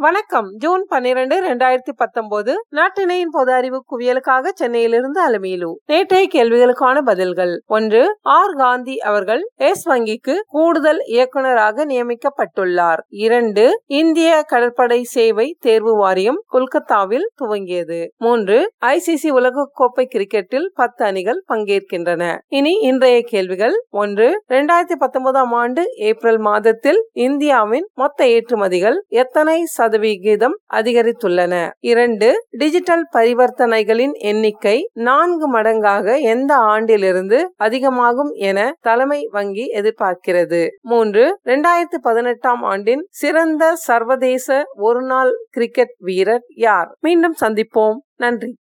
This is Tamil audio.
வணக்கம். ஜூன் பன்னிரண்டு இரண்டாயிரத்தி பத்தொன்பது நாட்டினையின் பொது அறிவு குவியலுக்காக சென்னையிலிருந்து அலமையிலு. நேற்றைய கேள்விகளுக்கான பதில்கள். ஒன்று ஆர். காந்தி அவர்கள் எஸ். வங்கிக்கு கூடுதல் இயக்குநராக நியமிக்கப்பட்டுள்ளார். இரண்டு இந்திய கடற்படை சேவை தேர்வு வாரியம் கொல்கத்தாவில் துவங்கியது. மூன்று ஐசிசி உலகக்கோப்பை கிரிக்கெட்டில் பத்து அணிகள் பங்கேற்கின்றன. இனி இன்றைய கேள்விகள். ஒன்று இரண்டாயிரத்தி பத்தொன்பதாம் ஆண்டு ஏப்ரல் மாதத்தில் இந்தியாவின் மொத்த ஏற்றுமதிகள் எத்தனை சதவிகிதம் அதிகரித்துள்ளன. இரண்டு டிஜிட்டல் பரிவர்த்தனைகளின் எண்ணிக்கை நான்கு மடங்காக எந்த ஆண்டிலிருந்து அதிகமாகும் என தலைமை வங்கி எதிர்பார்க்கிறது. மூன்று இரண்டாயிரத்தி பதினெட்டாம் ஆண்டின் சிறந்த சர்வதேச ஒருநாள் கிரிக்கெட் வீரர் யார்? மீண்டும் சந்திப்போம். நன்றி.